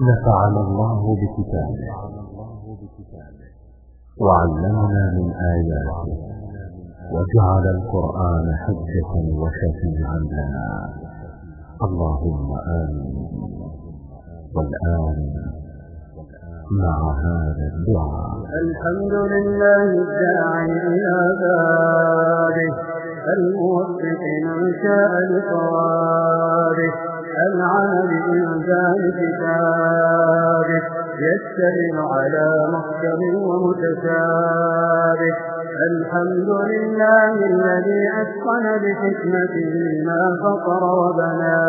نفعنا الله بكتابه وعلمنا من آياته وجعل القرآن حجة وشفيعا لنا. اللهم آمين والآن مع هذا الدعاء. الحمد لله الداعي إلى بابه الموفق من شاء لصوابه العمل إنزال كتابه يستمر على محكم ومتشابه. الحمد لله الذي أتقن بحكمته ما فطر وبنى.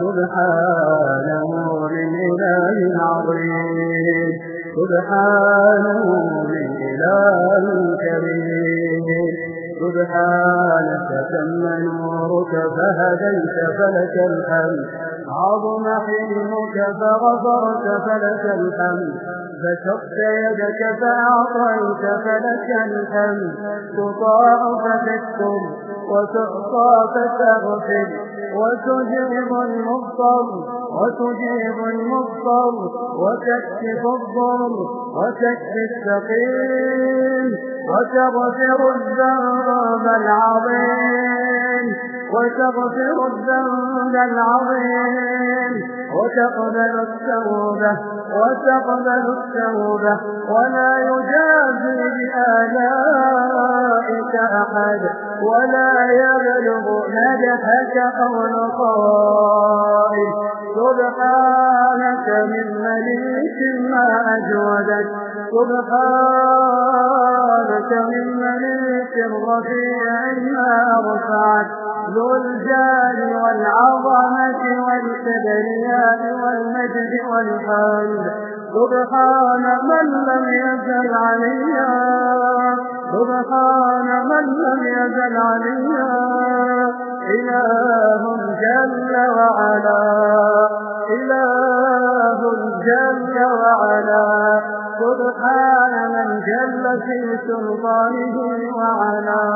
سبحانه من إله عظيم. سبحانه من إله كريم نورك فهديت فلك الحمد. عظم حلمك فغفرت فلك الحمد. بسطت يدك فأعطيت فلك الحمد. تطاع فتشكر وتعطى فتغفر وتجيب المضطر وتجيب المضطر وتكشف الضر وتكفي السقيم. وتغفر الذنب العظيم. وتغفر الذنب العظيم. وتقبل التوبة وتقبل التوبة. ولا يجازي بآلائك أحد. ولا يبلغ مدحك قول قائل. سبحانك من مليك ما أجودك. سبحانك من مليك رفيع ما أرفعك ذو الجال والعظمة والكبرياء والمجد والحمد سبحان من لم يزل عليا. سبحان من لم يزل عليا. إله جل وعلا. إله جل وعلا. سبحان من جل في سلطانه وعلا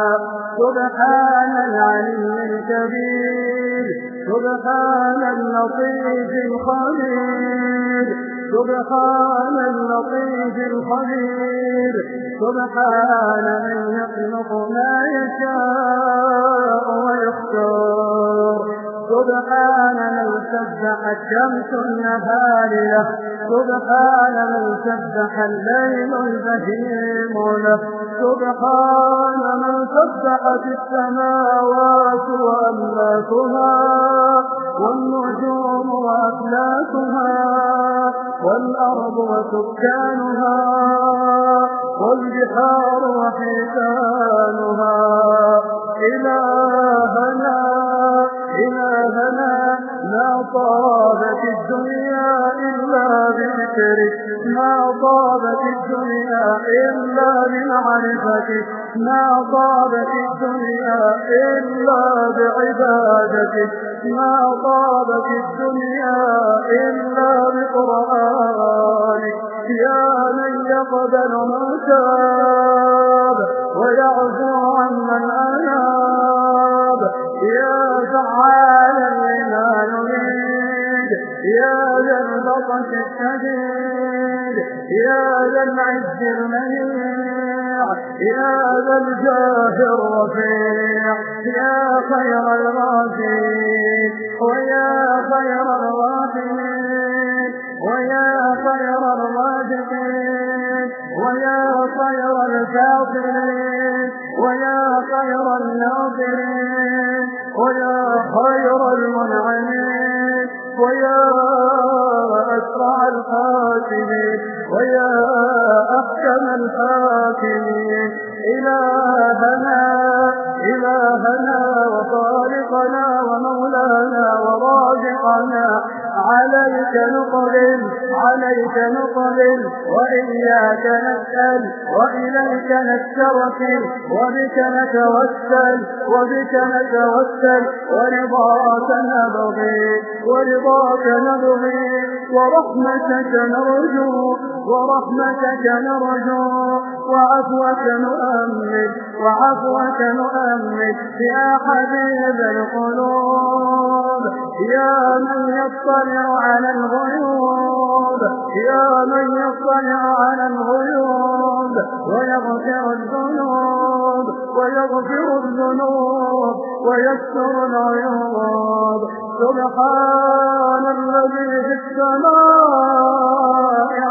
سبحان العلي الكبير سبحان اللطيف الخبير سبحان اللطيف الخبير سبحان من يخلق ما يشاء ويختار. سبحان من سبح الشمس النهار له سبحان من سبح الليل البهيم. له سبحان من سبحت السماوات وأملاكها والنجوم وأفلاكها والأرض وسكانها والبحار وحيتانها. إلهنا إلهنا ما طابت الدنيا إلا بذكرك ما طابت الدنيا إلا بمعرفتك ما طابت الدنيا إلا بعبادتك ما طابت الدنيا إلا بقرآنك يا من يقبل من تاب ويعفو عن من أناب. يا فعالا لما نريد يا ذا البطش الشديد يا ذا العز المنيع يا ذا الجاه الرفيع يا خير الغافرين ويا خير الراحمين ويا خير الرازقين ويا خير الكافرين ويا خير الناظرين. ويا خير المنعمين ويا أسرع الحاكمين ويا أحكم الحاكمين إلهنا إلهنا وخالقنا ومولانا ورازقنا عليك نقبل عليك نقبل وإياك نسأل وإليك نسترسل وبك نتوسل وبك نتوسل ورضاك نبغي ورضاك نبغي ورحمتك نرجو ورحمتك نرجو. وعفوك نؤمل وعفوك نؤمل يا حبيب القلوب. يا من يطلع على الغيوب يا من يطلع على الغيوب ويغفر الذنوب. ويغفر الذنوب ويستر العيوب. سبحان الذي في السماء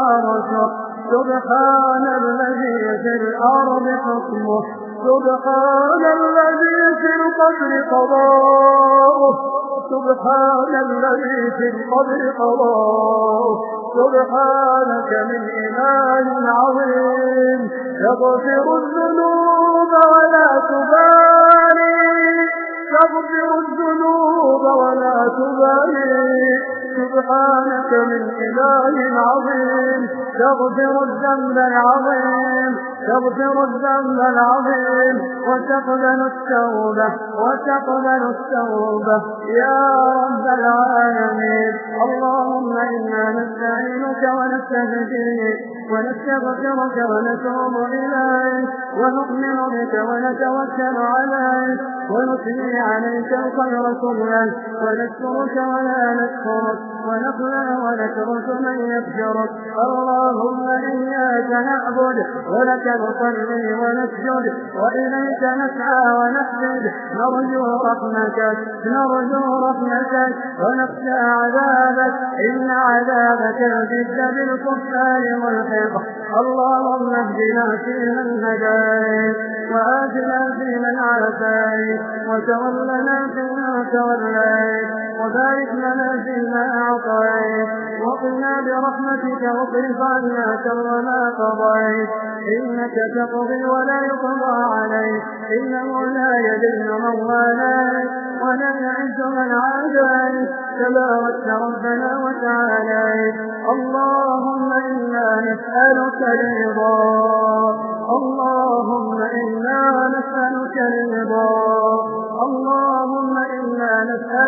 عرشه. سبحان الذي في الأرض حكمه. سبحان الذي في القبر قضاؤه. سبحان الذي في القبر قضاؤه. سبحانك من إله عظيم. يغفر الذنوب ولا تبالي. تغفر الذنوب ولا تبالي. سبحانك من إله عظيم. تغفر الذنب العظيم. تغفر الذنب العظيم وتقبل التوبة وتقبل التوبة. يا رب العالمين اللهم إنا نستعينك ونستهديك ونستغفرك ونتوب إليك ونؤمن بك ونتوكل عليك ونثني عليك الخير كله. ونشكرك ولا نكفرك ونخلع ونترك من يفجرك إياك نعبد ولك نصلي ونسجد وإليك نسعى ونحسد نرجو رحمتك نرجو رحمتك ونخشى عذابك. إن عذابك الجد بالكفار ملحق. اللهم اهدنا فيمن هديت وآتنا فيمن عافيت وتولنا فيما توليت. وبارك لنا فيما أعطيت وقنا برحمتك واصرف عنا شر ما قضيت. إنك تقضي ولا يقضى عليك إنه لا يذل من واليت. ولا يعز من عاديت تبارك ربنا وتعاليت. اللهم إنا نسألك الرضا اللهم إنا نسألك الرضا.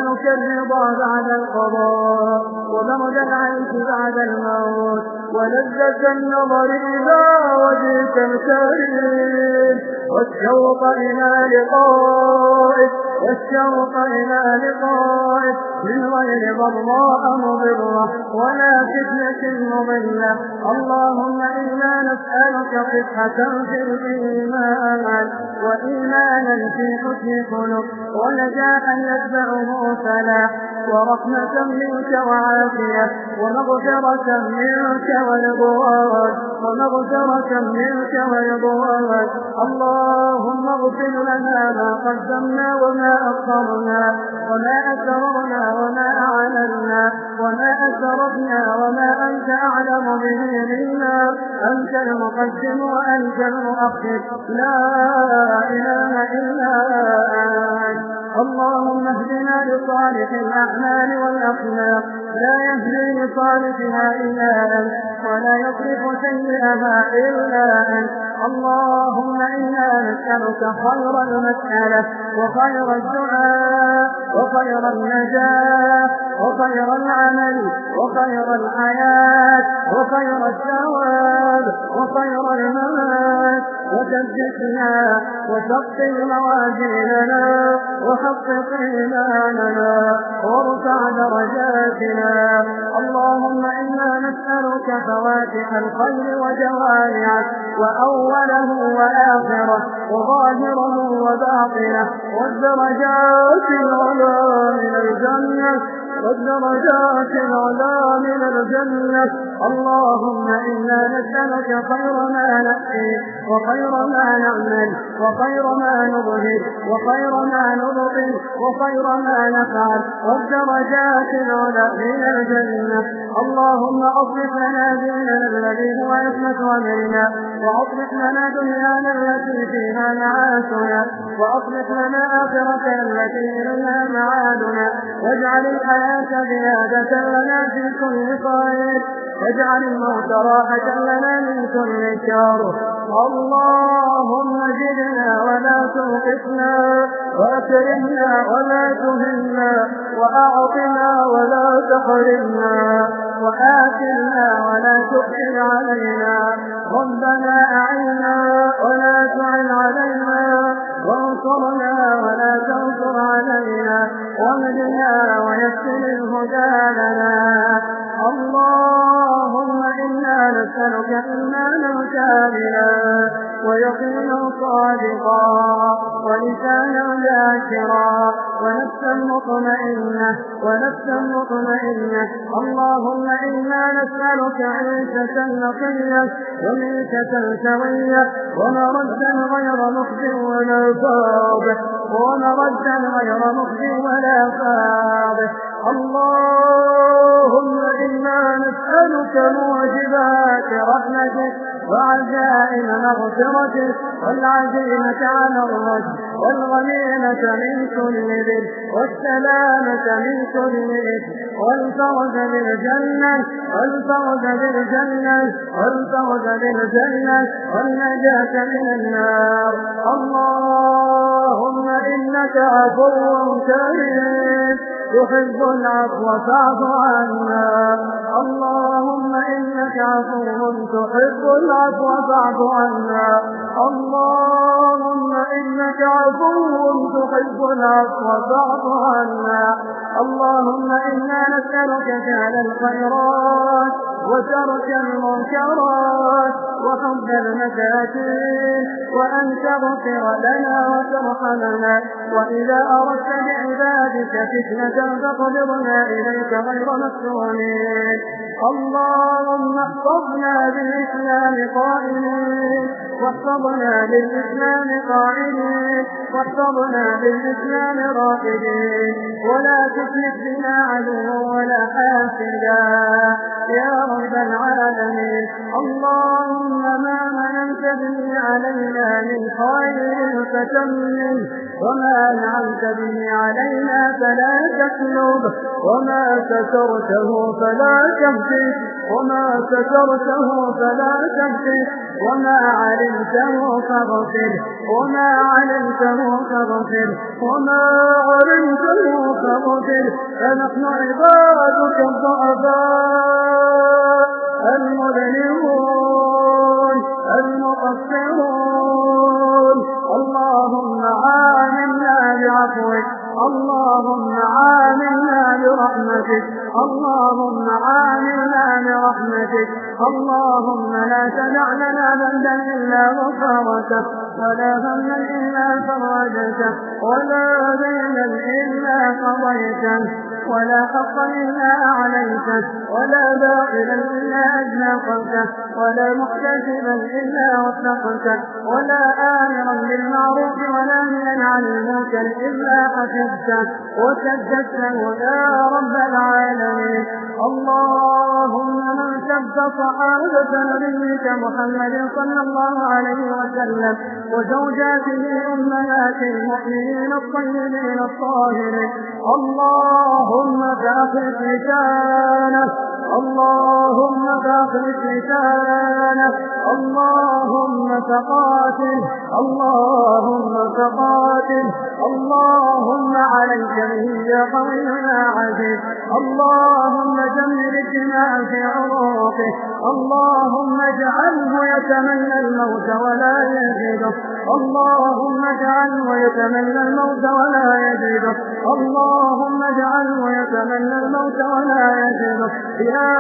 الرضا بعد القضاء وبرد العيش بعد الموت ولذة النظر إلى وجهك الكريم. والشوق إلى لقائك والشوق إلى لقائك. من غير ضراء مضرة ولا فتنة مضلة. اللهم إنا نسألك صحة في الإيمان وإيمانا في حسن خلق ونجاحا يتبعه فلاح ورحمة منك وعافية ومغفرة منك ورضوان ومغفرة منك ورضوان اللهم اغفر لنا ما قدمنا وما أخرنا وما أسررنا وما أعلنا وما أسرفنا وما أنت أعلم به منا. أنت المقدم وأنت المؤخر. لا إله إلا أنت. اللهم اهدنا لصالح الأعمال والأخلاق لا يهدي لصالحها إلا أنت ولا يصرف سيئها إلا أنت. اللهم إنا نسألك خير المسألة وخير الدعاء وخير النجاة وخير العمل وخير الحياة وخير الثواب وخير الممات. وثبتنا وثقل موازيننا وحقق إيماننا وارفع درجاتنا. اللهم إنا نسألك فواتح الخير وجوامعه وأوله وآخره وظاهره وباطنه والدرجات العلى من الجنة. والدرجات العلى من الجنة. اللهم إنا نسألك خير ما نأتي وخير ما نعمل وخير ما نظهر وخير ما نبطل وخير ما نفعل. والدرجات العلى من الجنة. اللهم أصلح لنا ديننا الذي هو عصمة أمرنا. وأصلح لنا دنيانا التي فيها معاشنا. وأصلح لنا آخرتنا التي إليها معادنا. واجعل الحياة زيادة لنا في كل خير. واجعل الموت راحة لنا من كل شر. اللهم زدنا ولا تنقصنا وأكرمنا ولا تهنا وأعطنا ولا تحرمنا وآتنا ولا تؤثر علينا. ربنا أعنا ولا تعن علينا. وانصرنا ولا تنصر علينا. وامدنا ويسر الهدى لنا. الله كاملا ويقينا صادقا ولسانا ذاكرا ونفسا مطمئنة ونفسا مطمئنة. اللهم إنا نسألك عيشة نقية وميتة سوية ومردا غير مخزي ولا فاضح ومردا غير مخزي ولا فاضح اللهم إنا موجبات رحمتك وعزائم مغفرتك والعزيمة على الرجل والغنيمة من كل ذل والسلامة من كل إثم والفوز بالجنة والفوز بالجنة والفوز بالجنة والنجاة من النار. اللهم إنك عفو كريم. تحب العفو فاعف عنا. اللهم إنك عفو تحب العفو فاعف عنا. اللهم إنك عفو تحب العفو فاعف عنا. اللهم إنا نسألك فعل الخيرات. وترك المنكرات وحب المساكين وأن تغفر لنا وترحمنا. وإذا أردت بعبادك فتنة فاقبضنا إليك غير مفتونين اللهم احفظنا بالإسلام قائمين. واحفظنا بالإسلام قائمين واحفظنا بالإسلام راقدين. ولا تسلك بنا عدوا ولا حاسدا. يا رب العالمين. اللهم ما مننت به علينا من خير فتمن وما أنعمت به علينا فلا تسلب وما سترته فلا تهتك وما سترته فلا تهتك وما علمته فاغفر وما علمته فاغفر وما علمته فاغفر. فنحن عبادك الضعفاء المذنبون المقصرون. اللهم عاملنا بعفوك. اللهم عاملنا برحمتك. اللهم عاملنا برحمتك. اللهم لا تدع لنا ذنبا إلا غفرته ولا هما إلا فرجته ولا دينا إلا قضيته. ولا إلا أعليته ولا باطلا إلا أجنقته ولا محتسبا إلا وفقته ولا آمرا بالمعروف ولا نهيا عن المنكر إلا حفظته وسددته يا رب العالمين اللهم من سب صحابة نبيك محمد صلى الله عليه وسلم وزوجاته أمهات المؤمنين الطيبين الطاهرين. اللهم فأخرج لسانه اللهم فاخرج لسانه اللهم فقاتل اللهم فقاتل اللهم عليك به يا عزيز اللهم جمل الدماء في عروقه اللهم اجعله يتمنى الموت ولا يجده اللهم اجعله يتمنى الموت ولا يجده اللهم اجعله يتمنى الموت ولا يجده يا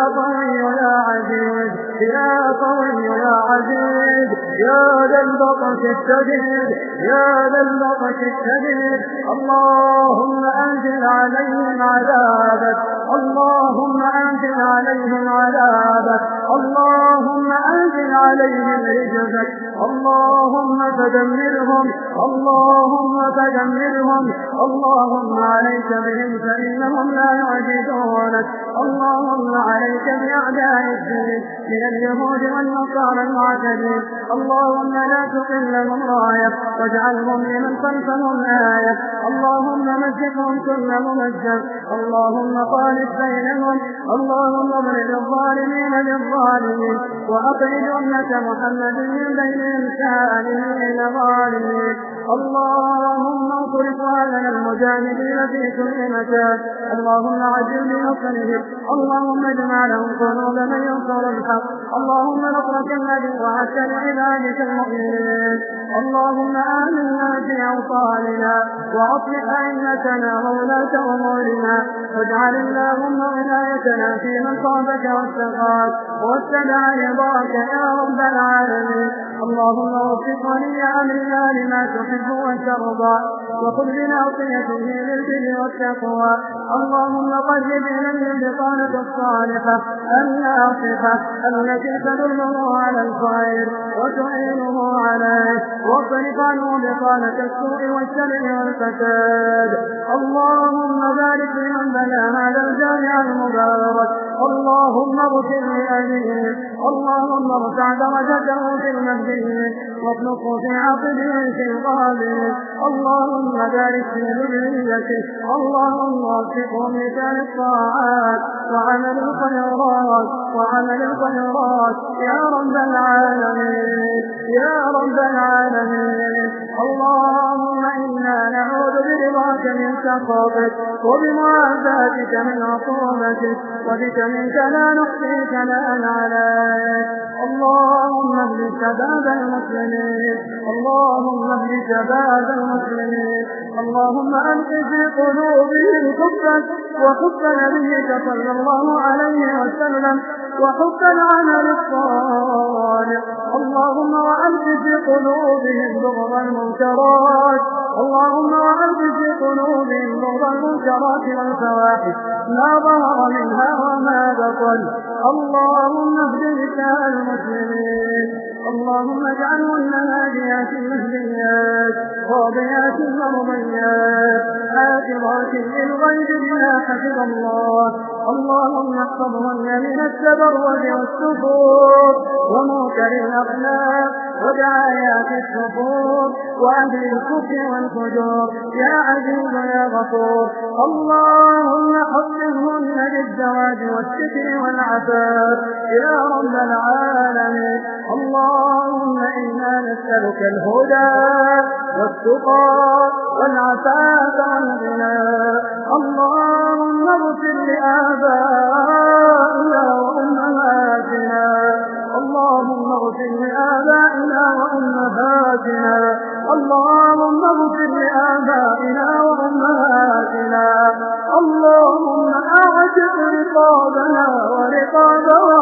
يا عزيز يا قوي يا عزيز يا ذا البطش الشديد يا ذا البطش الشديد. اللهم أنزل عليهم عذابك اللهم أنزل عليهم عذابك اللهم أنزل عليهم رجزك. اللهم فدمرهم اللهم فدمرهم. اللهم عليك بهم فإنهم لا يعجزونك اللهم عليك بأعداء الدين من اليهود والنصارى المعتدين. اللهم لا تقل لهم راية واجعلهم لمن خلفهم آية. اللهم مزقهم كل ممزق. اللهم خالف بينهم. اللهم اضرب الظالمين بالظالمين. وأخرج أمة محمد من بينهم سالمين ظالمين اللهم انصر إخواننا المجاهدين في كل مكان. اللهم عجل بنصرهم. اللهم اجمع لهم قلوب من ينصر الحق. اللهم نصرك الذي وعدت لعبادك المؤمنين. اللهم آمنا في أوطاننا وأصلح أئمتنا وولاة أمورنا. واجعل اللهم ولايتنا في من صابك واستقاك واتبع رضاك يا رب العالمين. اللهم وفق ولي أمرنا لما تحب وترضى وخذ بناصيته للبر والتقوى. اللهم قرب إليه البطانة الصالحة الناصحة التي تدله على الخير وتعينه عليه. واصرف عنه بطانة السوء والشر والفساد. اللهم بارك لمن بنى هذا الجامع المبارك. اللهم اغفر لأبيه اللهم ارفع درجته في المهديين واطلقه في عقبه في قابله اللهم بارك في ذريته. اللهم وفقه لسان الطاعات. وعمل الخيرات. وعمل الخيرات. يا رب العالمين. يا رب العالمين. اللهم إنا نعوذ برضاك من سخطك وبمعافاتك من عقوبتك وبك منك لا نحصي ثناء عليك اللهم اهد شباب المسلمين. اللهم اهد شباب المسلمين. اللهم ألق في قلوبهم حبك وحب نبيك صلى الله عليه وسلم وحب العمل الصالح. اللهم وألق في قلوبهم بغض المنكرات. اللهم وألق في قلوبهم بغض المنكرات والفواحش. ما ظهر منها وما بطن. اللهم اهد نساء المسلمين. اللهم اجعلهن هاديات مهديات راضيات مرضيات حافظات للغيب بما حفظ الله. اللهم احفظهن من التبرج والسفور ومنكر الأخلاق ودعايات السفور وأهل الكفر والفجور. يا عزيز يا غفور اللهم حفظهن للزواج والستر والعفاف. يا رب العالمين اللهم إنا نسألك الهدى والتقى والعفاف والغنى. اللهم اغفر لآبائنا وأمهاتنا. اللهم اغفر لآبائنا وأمهاتنا. اللهم اغفر لآبائنا وأمهاتنا. اللهم أعتق رقابنا ورقاب والدينا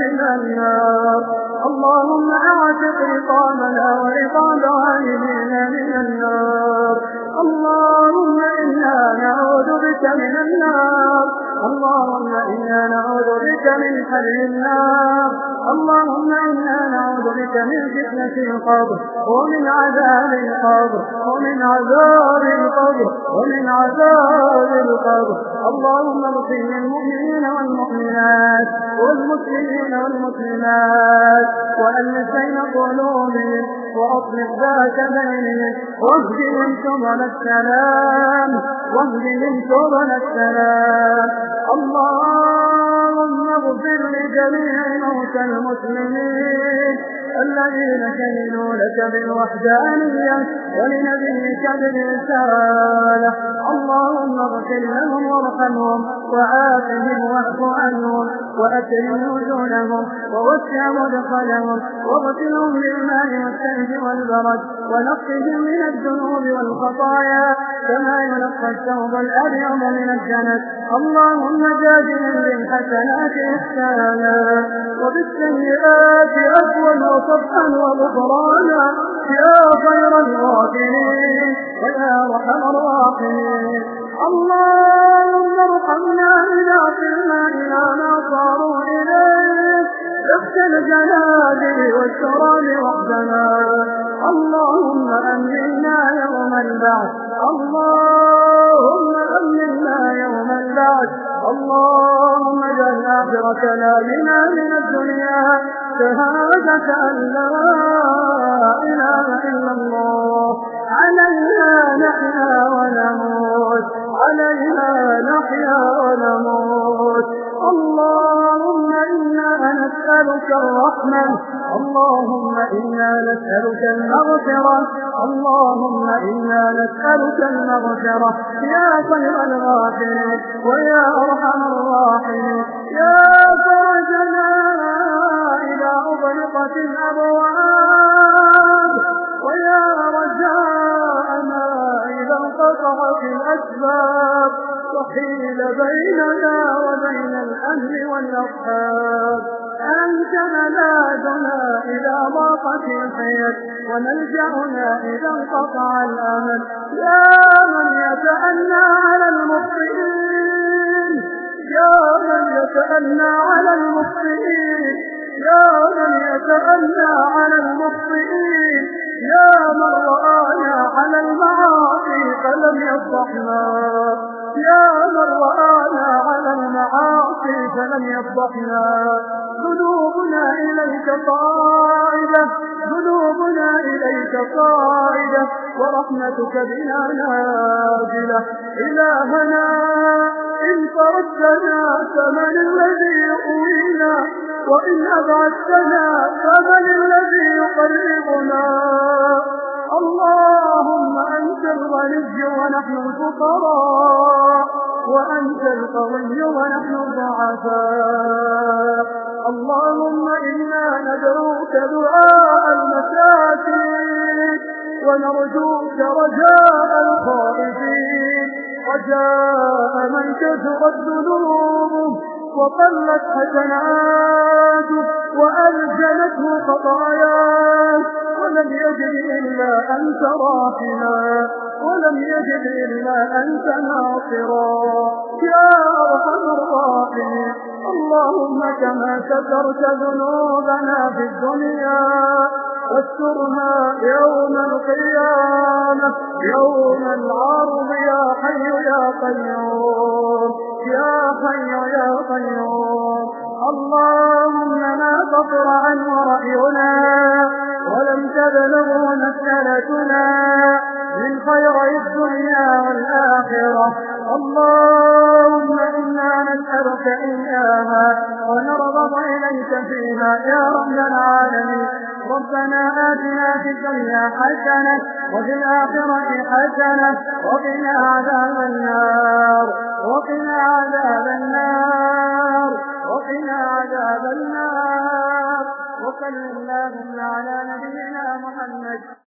من النار. اللهم أعتق رقابنا ورقاب والدينا من النار. اللهم إنا نعوذ بك من النار. اللهم إنا نعوذ بك من حر النار اللهم إنا نعوذ بك من فتنة القبر ومن عذاب القبر ومن عذاب القبر ومن عذاب القبر. اللهم اغفر للمؤمنين والمؤمنات والمسلمين والمسلمات. وألف بين قلوبهم وأصلح ذات بينهم واهدهم سبل السلام. واهدهم سبل السلام. اللهم اغفر لجميع موتى المسلمين الذين شهدوا لك بالوحدانية ولنبيك بالرسالة. اللهم اغفر لهم وارحمهم وعافهم واعف عنهم. وأكرم وجودهم ووسع مدخلهم واغسلهم بالماء والثلج والبرد ونقهم من الذنوب والخطايا كما ينقى الثوب الأبيض من الجنة. اللهم جادهم بالحسنات إحسانا وبالسيئات عفوا وصفحا وغفرانا يا خير الغافرين الجنادل والشراب وحدنا اللهم أمنا يوم البعث. اللهم أمنا يوم البعث. اللهم اجعل آخر كلامنا من الدنيا شهادة أن لا إله إلا الله. عليها نحيا ونموت. عليها نحيا ونموت. اللهم إنا نسألك الرحمة. اللهم إنا نسألك المغفرة. اللهم إنا نسألك المغفرة. يا خير الغافرين ويا أرحم الراحمين. يا فرجنا إذا أغلقت الأبواب. ويا رجاءنا إذا انقطعت الأسباب. وحيل بيننا وبين الأهل والأصحاب أنت ملاذنا إذا ضاقت الحياة وملجأنا إذا انقطع الأمل. يا من يتأنى على المخطئين يا من يتأنى على المخطئين يا من يتأنى على المخطئين. يا من رآنا على المعاصي فلم يفضحنا يا من رآنا على المعاصي فلم يفضحنا إليك صائدة ذنوبنا إليك صائدة ورحمتك بنا نازلة. إلهنا إن فردنا فمن الذي يؤوينا وإن أبعدتنا فمن الذي يقربنا. اللهم أنت الغني ونحن الفقراء وأنت القوي ونحن الضعفاء. اللهم إنا ندعوك دعاء المساكين ونرجوك رجاء الخائفين. رجاء من كثرت ذنوبه وقلت حسناته وألجنته خطاياه ولم يجد إلا أنت راحما. ولم يجد إلا أنت ناصرا. يا أرحم الراحمين. اللهم كما سترت ذنوبنا في الدنيا واسترها يوم القيامة يوم العرض يا حي يا قيوم. يا حي يا قيوم. اللهم ما قطر عنه رأينا ولم تبلغه مسألتنا من خير الدنيا والآخرة. اللهم إنا نسألك إياها ونرغب إليك فيها يا رب العالمين. ربنا آتنا في الدنيا حسنة وفي الآخرة حسنة وقنا عذاب النار. وقنا عذاب النار. وقنا عذاب النار. وصل اللهم على نبينا محمد.